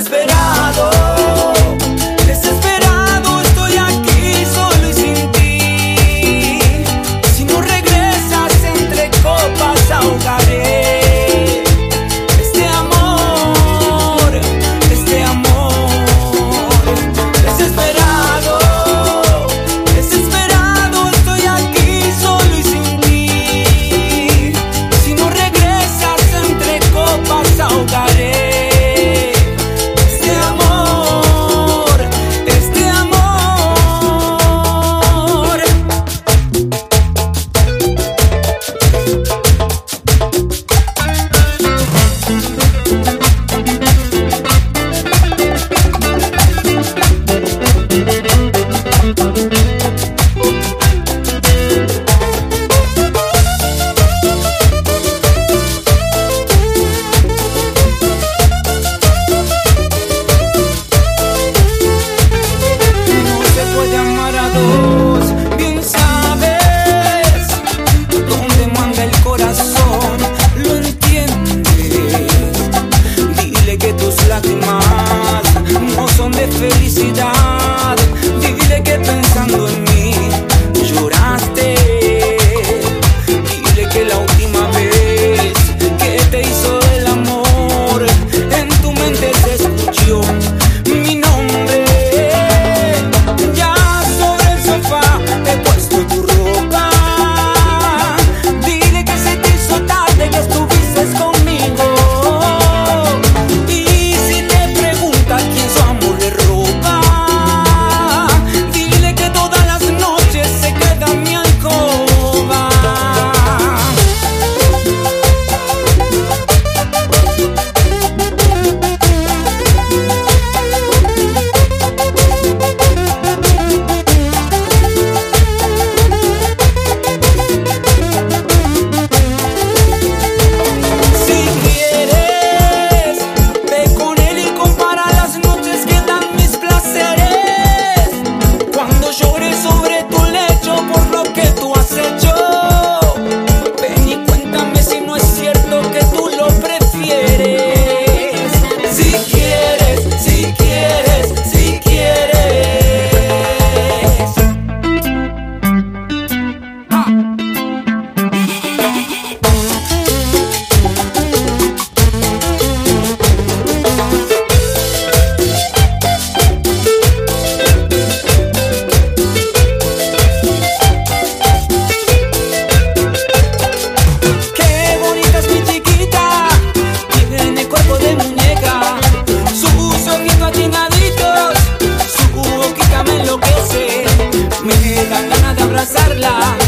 esperar. Abrazarla,